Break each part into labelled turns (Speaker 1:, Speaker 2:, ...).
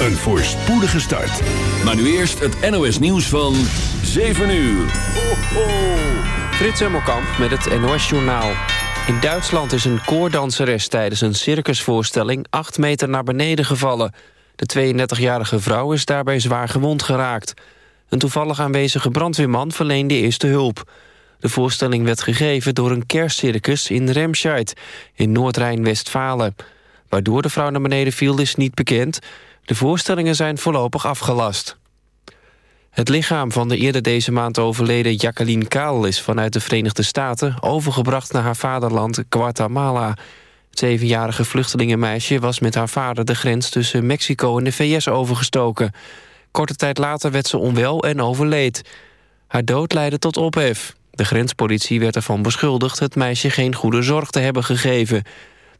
Speaker 1: een voorspoedige start.
Speaker 2: Maar nu eerst het NOS nieuws van 7 uur. Ho, ho.
Speaker 3: Frits Hemmelkamp met het NOS Journaal. In Duitsland is een koordanseres tijdens een circusvoorstelling... 8 meter naar beneden gevallen. De 32-jarige vrouw is daarbij zwaar gewond geraakt. Een toevallig aanwezige brandweerman verleende eerste hulp. De voorstelling werd gegeven door een kerstcircus in Remscheid... in Noord-Rijn-Westfalen. Waardoor de vrouw naar beneden viel is niet bekend. De voorstellingen zijn voorlopig afgelast. Het lichaam van de eerder deze maand overleden Jacqueline Kaal... is vanuit de Verenigde Staten overgebracht naar haar vaderland Guatemala. Het zevenjarige vluchtelingenmeisje was met haar vader... de grens tussen Mexico en de VS overgestoken. Korte tijd later werd ze onwel en overleed. Haar dood leidde tot ophef. De grenspolitie werd ervan beschuldigd het meisje geen goede zorg te hebben gegeven.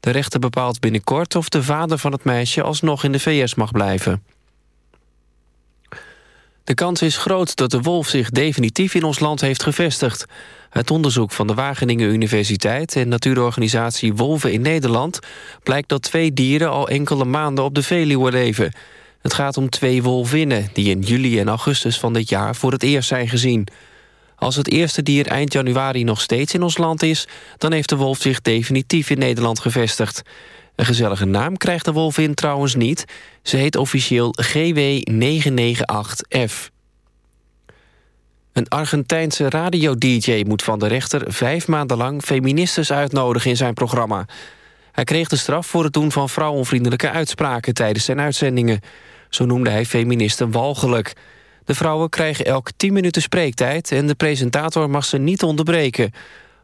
Speaker 3: De rechter bepaalt binnenkort of de vader van het meisje alsnog in de VS mag blijven. De kans is groot dat de wolf zich definitief in ons land heeft gevestigd. Het onderzoek van de Wageningen Universiteit en natuurorganisatie Wolven in Nederland... blijkt dat twee dieren al enkele maanden op de Veluwe leven. Het gaat om twee wolvinnen die in juli en augustus van dit jaar voor het eerst zijn gezien. Als het eerste dier eind januari nog steeds in ons land is... dan heeft de wolf zich definitief in Nederland gevestigd. Een gezellige naam krijgt de wolvin trouwens niet. Ze heet officieel GW998F. Een Argentijnse radio-dj moet van de rechter vijf maanden lang feministes uitnodigen in zijn programma. Hij kreeg de straf voor het doen van vrouwenvriendelijke uitspraken tijdens zijn uitzendingen. Zo noemde hij feministen walgelijk. De vrouwen krijgen elk 10 minuten spreektijd en de presentator mag ze niet onderbreken.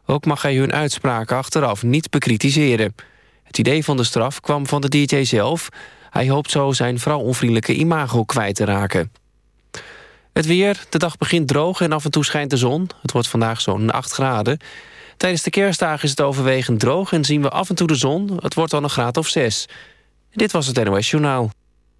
Speaker 3: Ook mag hij hun uitspraken achteraf niet bekritiseren. Het idee van de straf kwam van de DJ zelf. Hij hoopt zo zijn vrouwonvriendelijke imago kwijt te raken. Het weer, de dag begint droog en af en toe schijnt de zon. Het wordt vandaag zo'n 8 graden. Tijdens de kerstdagen is het overwegend droog en zien we af en toe de zon. Het wordt dan een graad of 6. Dit was het NOS Journaal.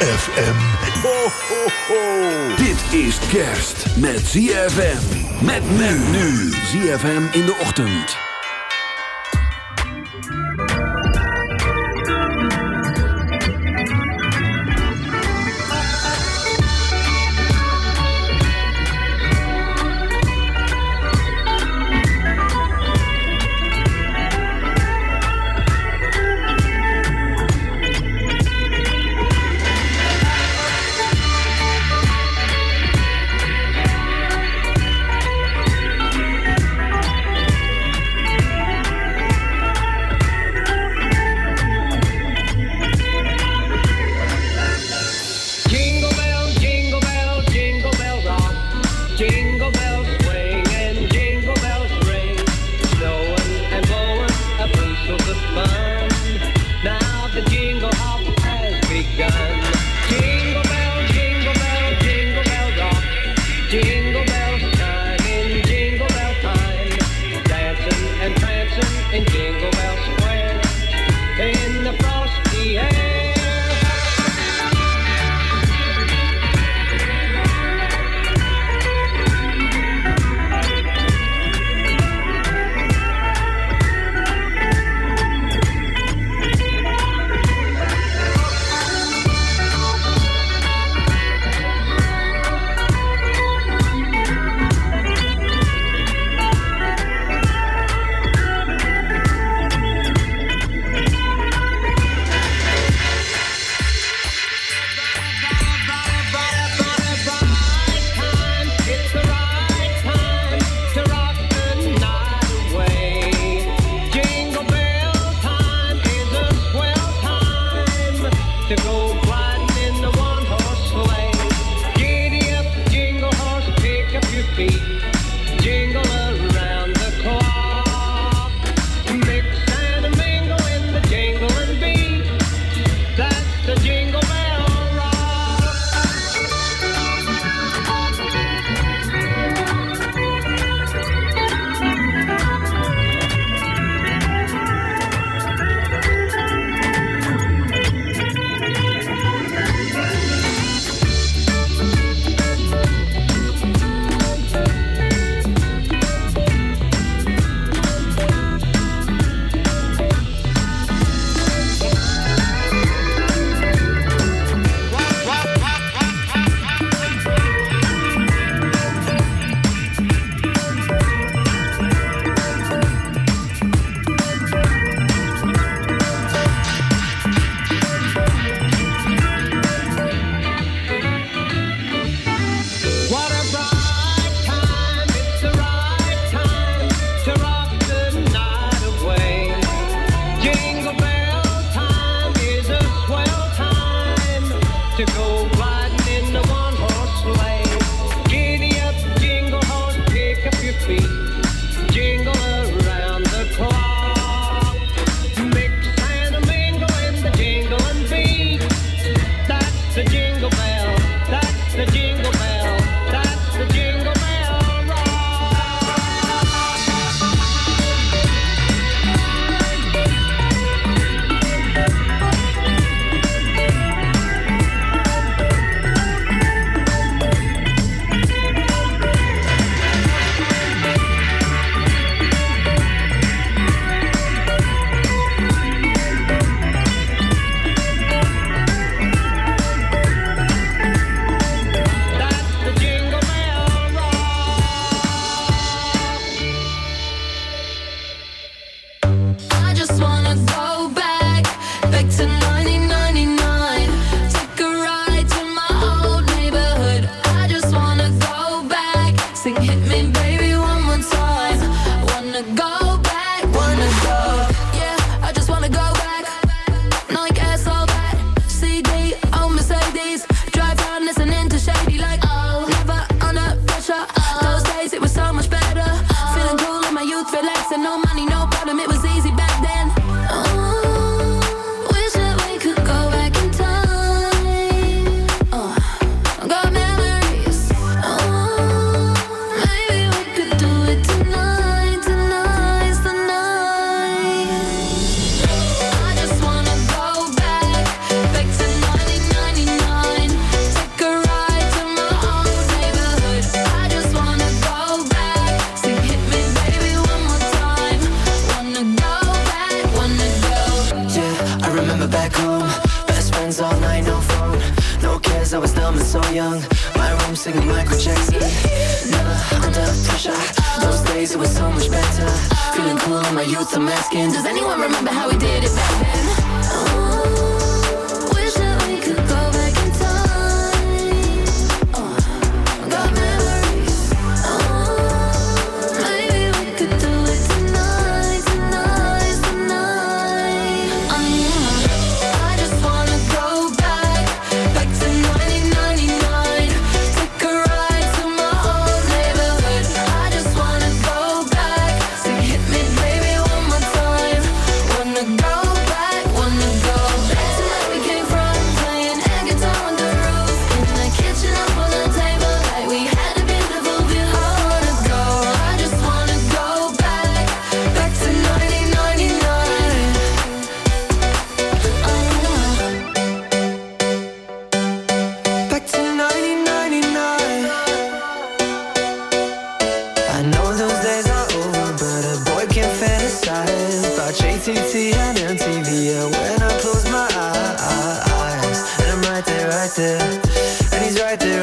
Speaker 2: ZFM. Ho, ho, ho. Dit is kerst met ZFM. Met men nu. ZFM in de ochtend.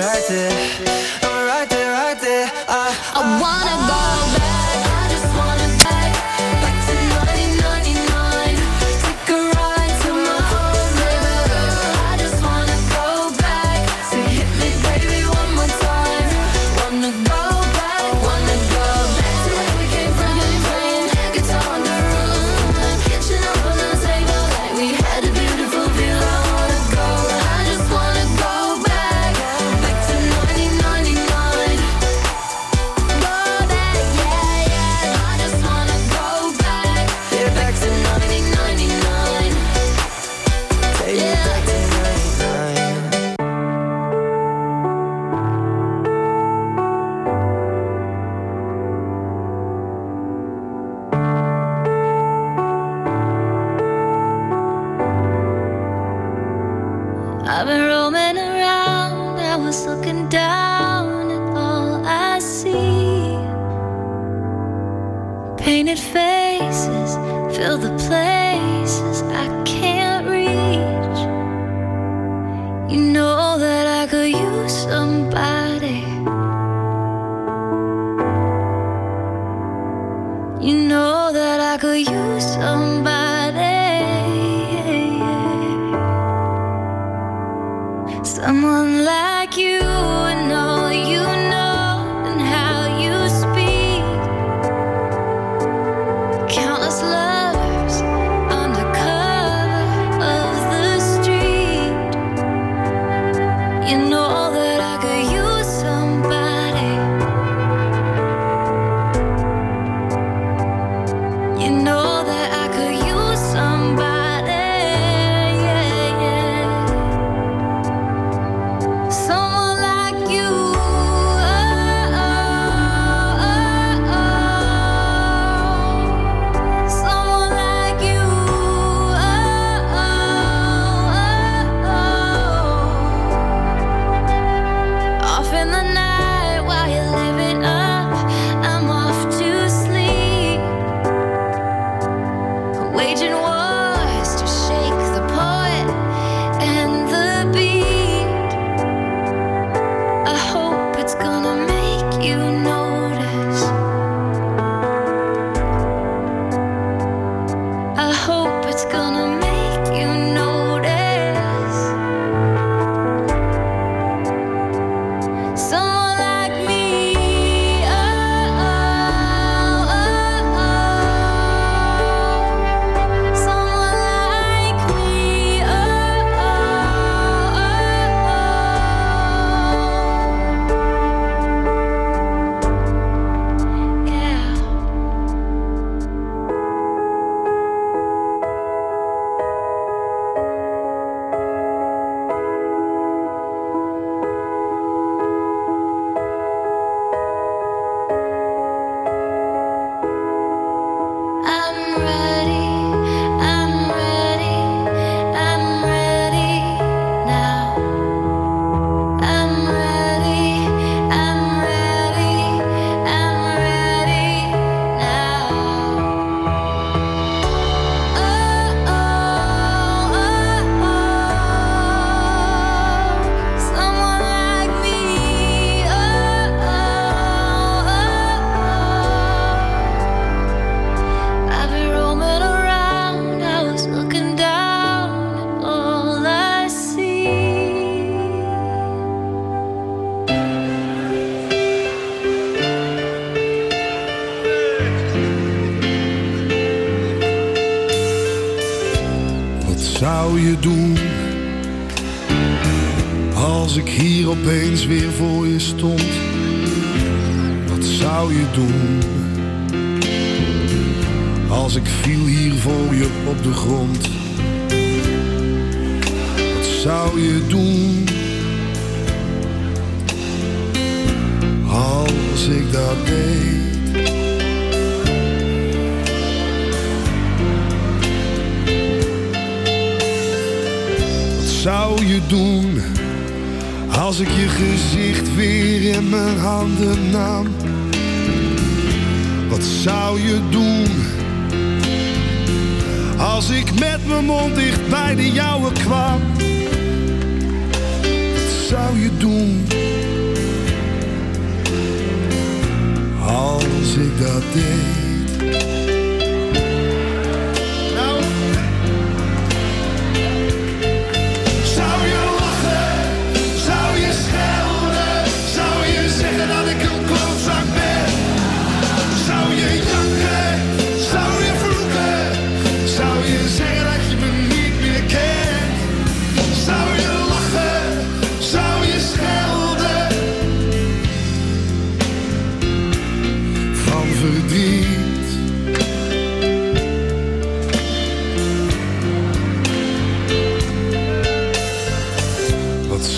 Speaker 4: right there. I'm right there, right there. I, I, I wanna.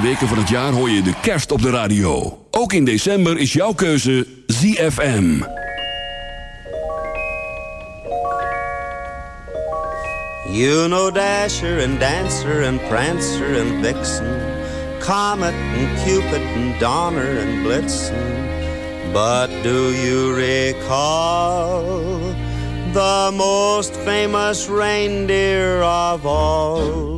Speaker 2: Weken van het jaar hoor je de kerst op de radio. Ook in december is jouw keuze ZFM.
Speaker 5: You know Dasher and Dancer and Prancer and Vixen, Comet and Cupid and Donner and Blitzen. But do you recall the most famous reindeer of all?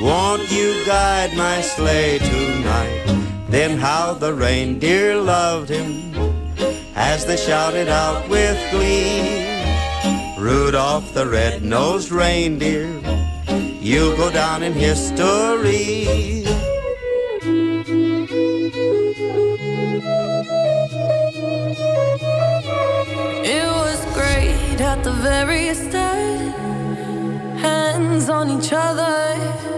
Speaker 5: won't you guide my sleigh tonight? Then how the reindeer loved him as they shouted out with glee. Rudolph the red-nosed reindeer, you'll go down in history.
Speaker 4: It was great at the very start. Hands on each other.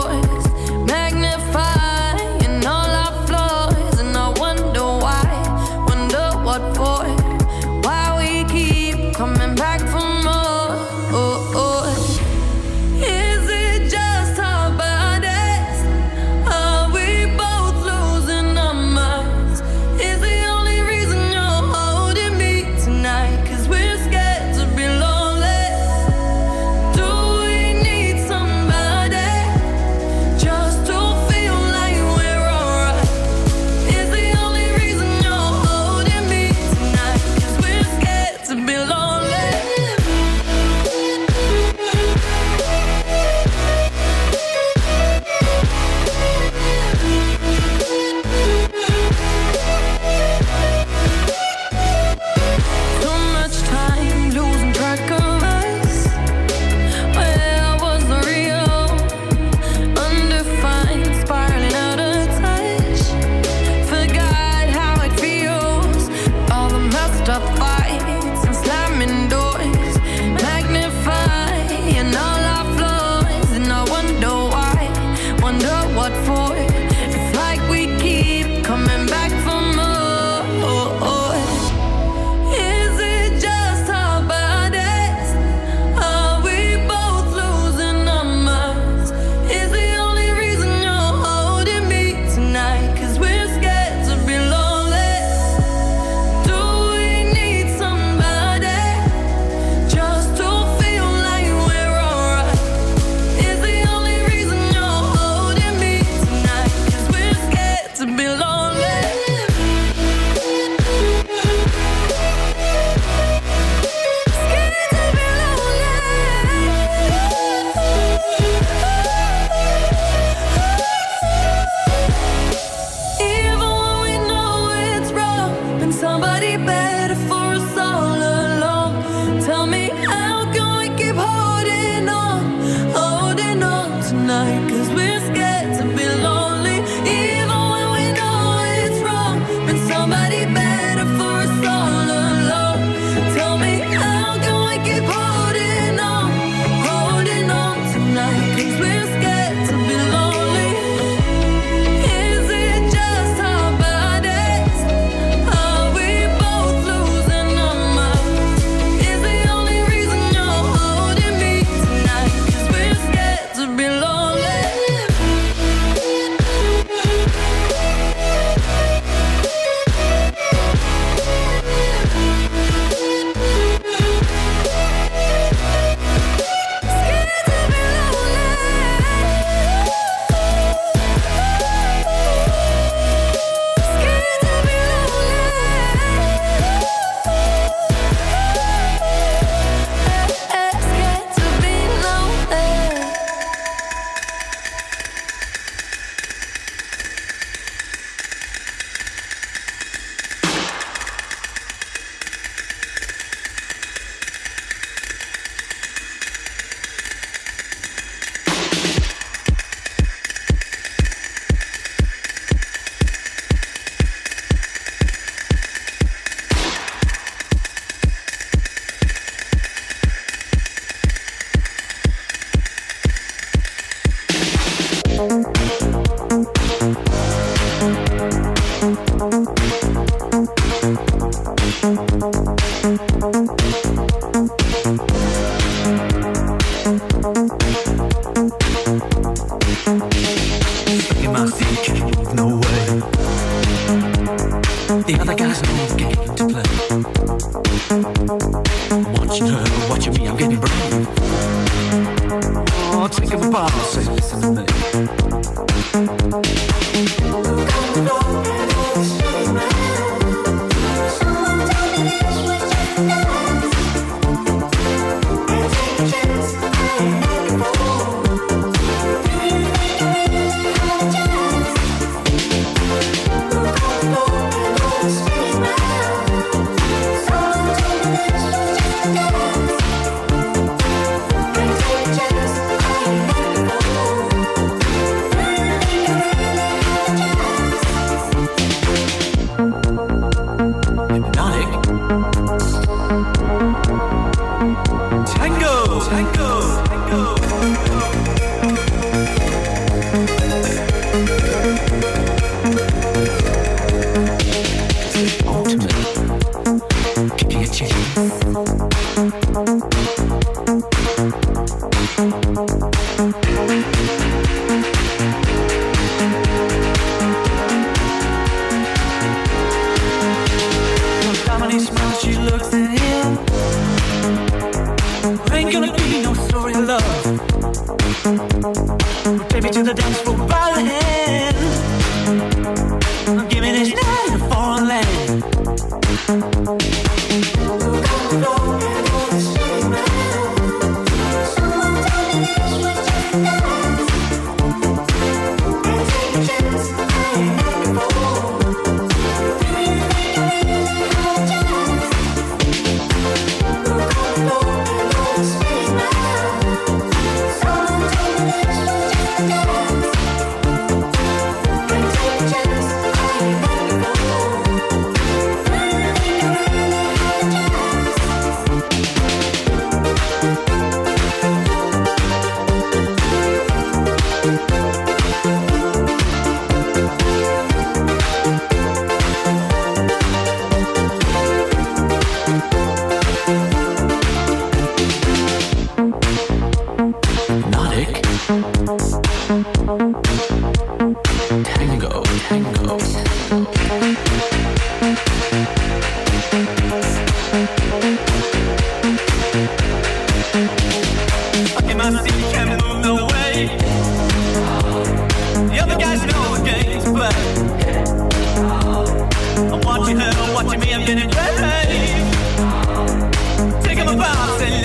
Speaker 6: Marseille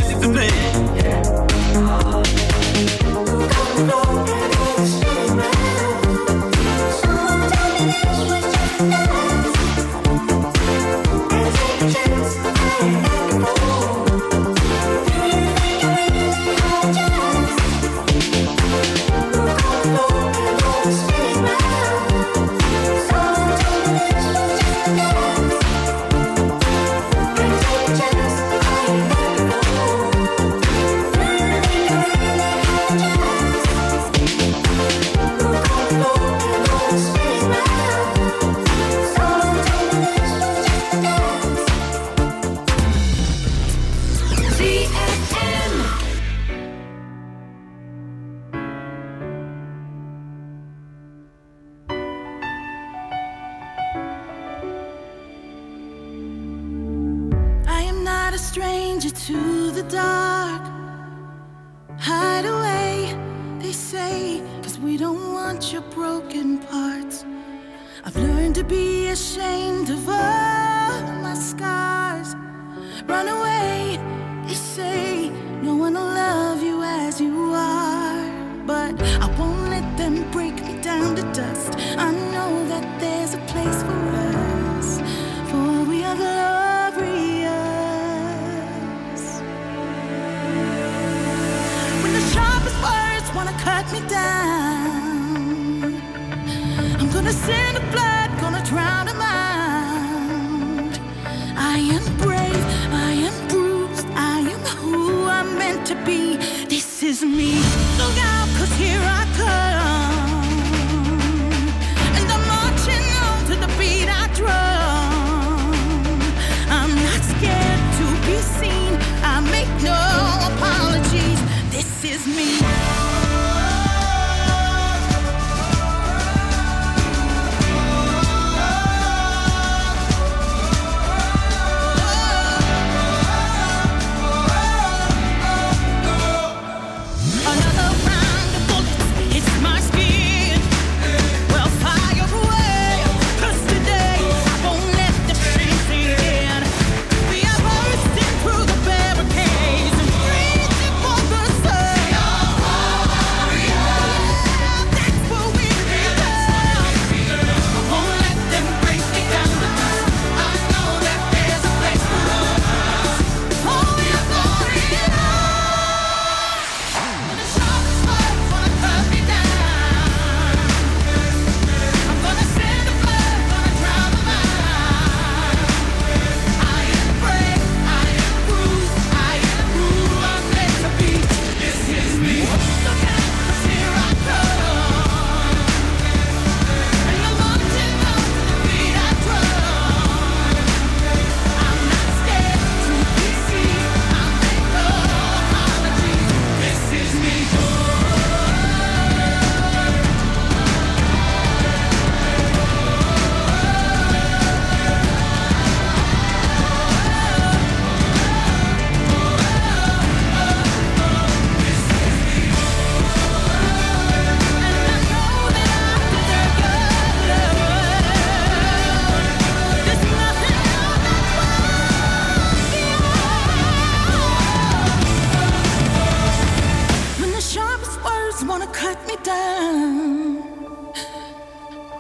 Speaker 6: down,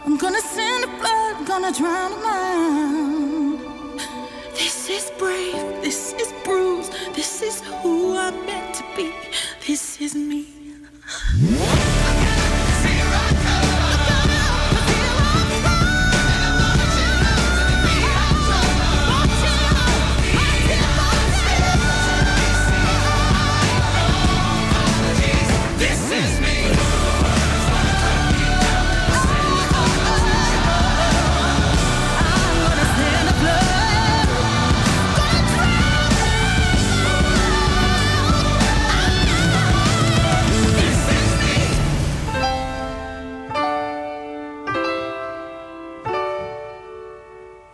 Speaker 6: I'm gonna send the blood, gonna drown a mind. This is brave, this is bruised, this is who I'm meant to be, this is me.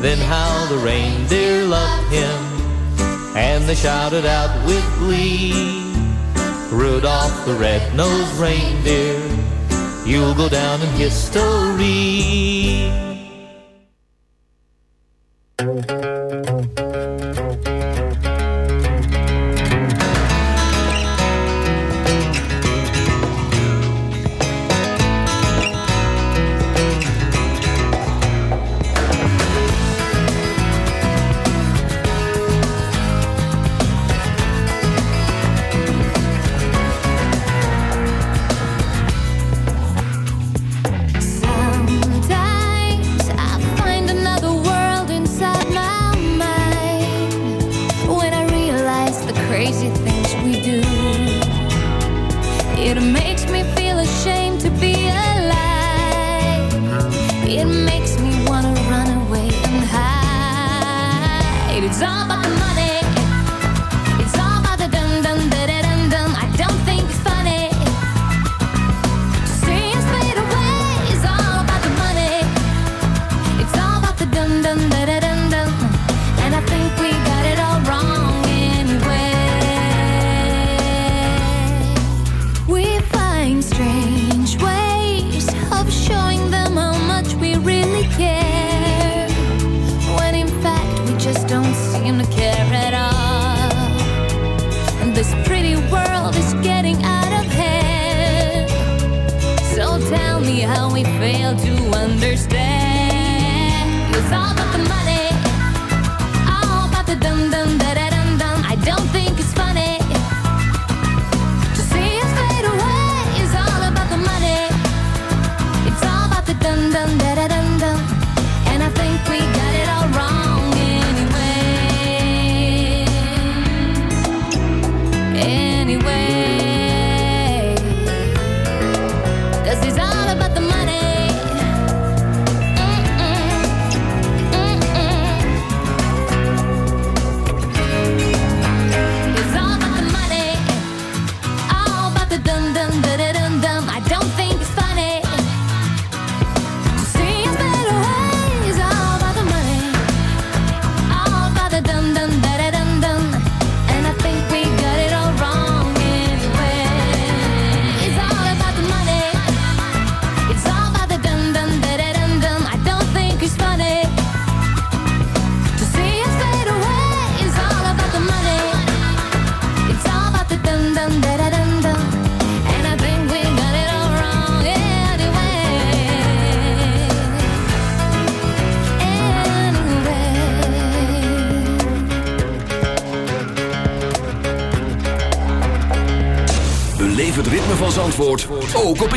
Speaker 7: Then how the reindeer loved him, and they shouted out with glee, Rudolph the red-nosed reindeer, you'll go down in history.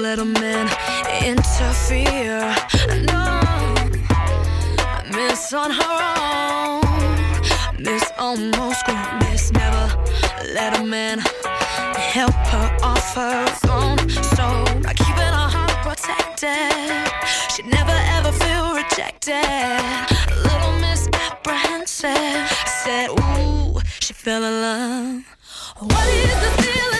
Speaker 4: little let a man interfere. No, miss on her own, miss almost grown, miss never let a man help her off her own. So by keeping her heart protected, she'd never ever feel rejected. A little misapprehensive, said, Ooh, she fell in love. What is the feeling?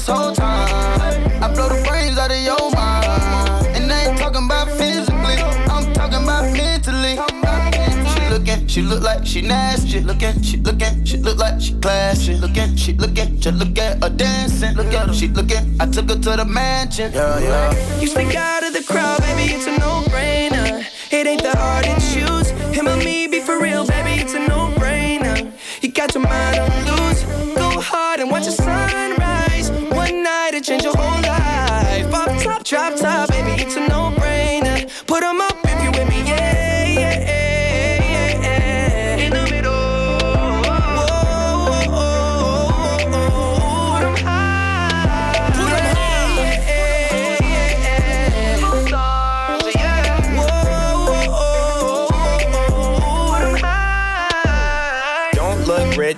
Speaker 4: this
Speaker 8: whole
Speaker 9: time? I blow the brains out of your mind. And I ain't talking about physically, I'm talking about mentally. She looking, she look like she nasty. Looking, she looking, she look like she classy. Looking, she looking, just look at her dancing. Look at her, she looking. I took her to the mansion. Yeah, yeah.
Speaker 8: You stick out of the crowd, baby, it's a no-brainer. It ain't that hard to choose. Him or me, be for real, baby, it's a no-brainer. You got your mind on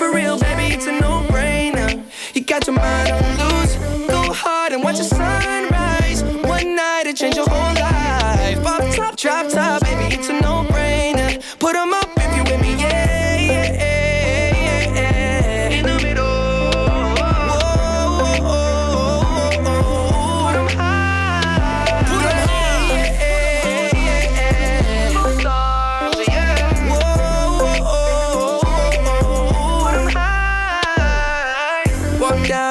Speaker 8: for real, baby, it's a no-brainer. You got your mind on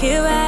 Speaker 4: here I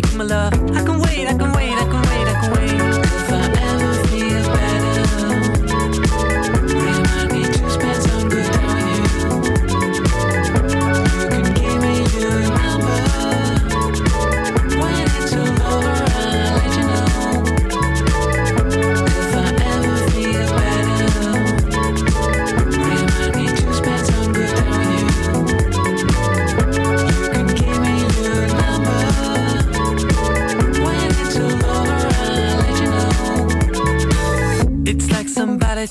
Speaker 4: make my love.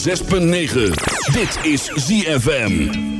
Speaker 2: 106.9. Dit is ZFM.